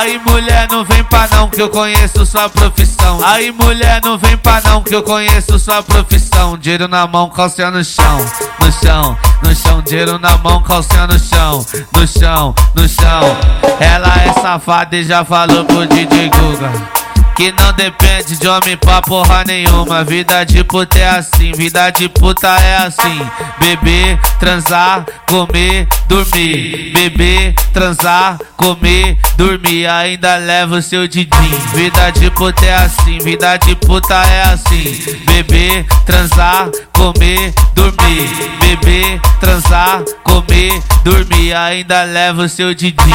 Aí mulher não vem pra não que eu conheço sua profissão. Aí mulher não vem pra não que eu conheço sua profissão. Dinheiro na mão, calcinha no chão, no chão, no chão. Dinheiro na mão, calcinha no chão, no chão, no chão. Ela é safada e já falou pro DJ Guga que não depende de homem pra porra nenhuma. Vida de puta é assim, vida de puta é assim. Beber, transar, comer, dormir. Beber, transar, comer, dormir. Ainda leva o seu didim. Vida de puta é assim, vida de puta é assim. Beber, transar, comer, dormir. Beber, transar, comer, dormir. Ainda leva o seu didim.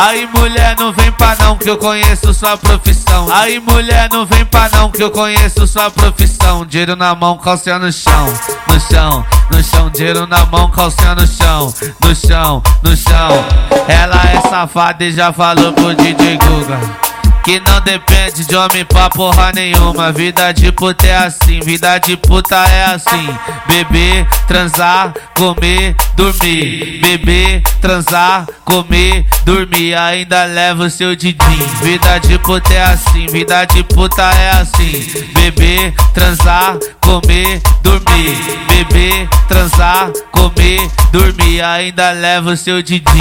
Aí mulher não vem pra não que eu conheço sua profissão. Aí mulher não vem pra não que eu conheço sua profissão. Dinheiro na mão, calcinha no chão, no chão, no chão. Dinheiro na mão, calcinha no chão, no chão, no chão. Ela é safada e já falou pro DJ Guga que não depende de homem pra porra nenhuma. Vida de puta é assim, vida de puta é assim. Beber, transar, comer, dormir. Beber, transar, comer, dormir. Ainda leva o seu didim. Vida de puta é assim, vida de puta é assim. Beber, transar, comer, dormir. Beber, transar, comer, dormir. Ainda leva o seu didim.